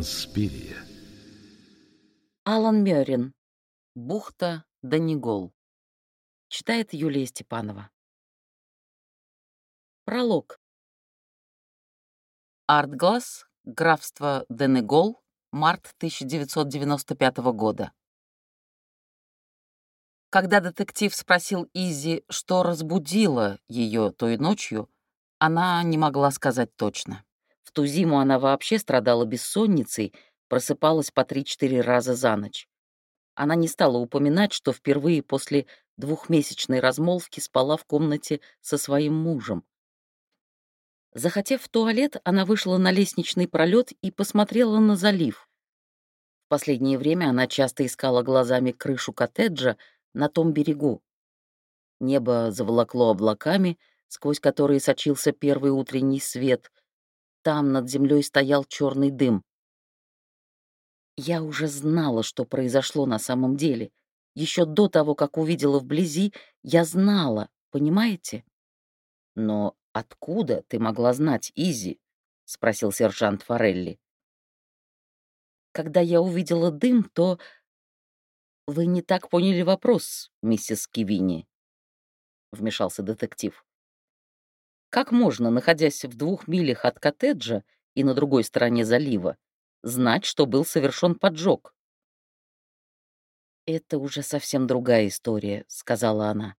Инспирия. Алан Мёрин. Бухта Данигол. Читает Юлия Степанова. Пролог. Артглаз, графство Денегол, март 1995 года. Когда детектив спросил Изи, что разбудило ее той ночью, она не могла сказать точно. В ту зиму она вообще страдала бессонницей, просыпалась по 3-4 раза за ночь. Она не стала упоминать, что впервые после двухмесячной размолвки спала в комнате со своим мужем. Захотев в туалет, она вышла на лестничный пролет и посмотрела на залив. В последнее время она часто искала глазами крышу коттеджа на том берегу. Небо заволокло облаками, сквозь которые сочился первый утренний свет. Там над землей стоял черный дым. Я уже знала, что произошло на самом деле. Еще до того, как увидела вблизи, я знала, понимаете? Но откуда ты могла знать, Изи? спросил сержант Форелли. Когда я увидела дым, то... Вы не так поняли вопрос, миссис Кивини, вмешался детектив. Как можно, находясь в двух милях от коттеджа и на другой стороне залива, знать, что был совершен поджог? «Это уже совсем другая история», — сказала она.